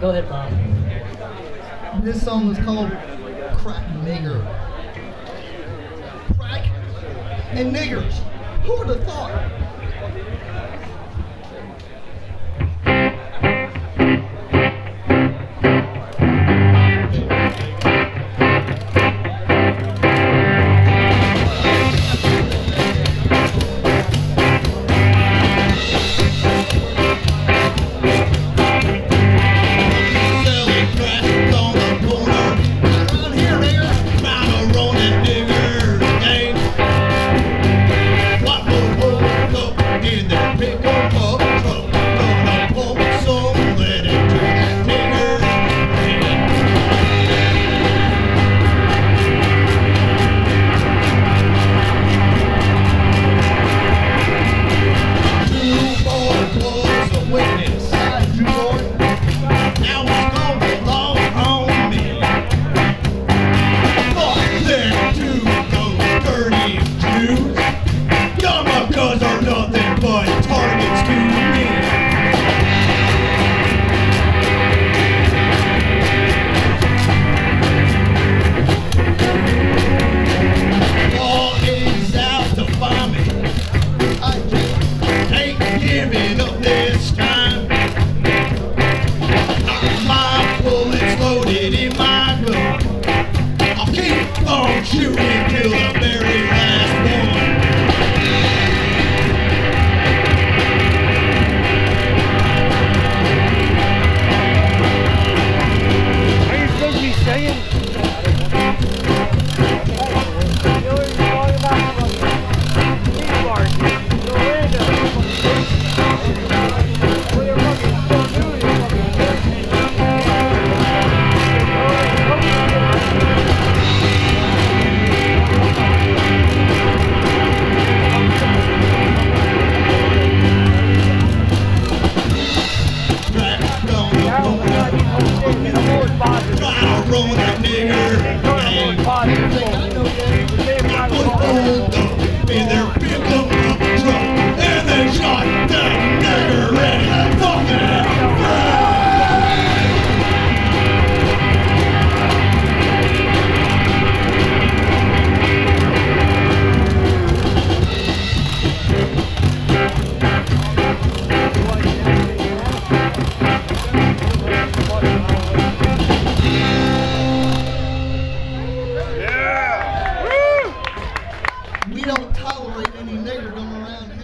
Go ahead, Bob. This song is called Crack Nigger. Crack and niggers. Who would have thought? Oh, you tolerate any nigger going around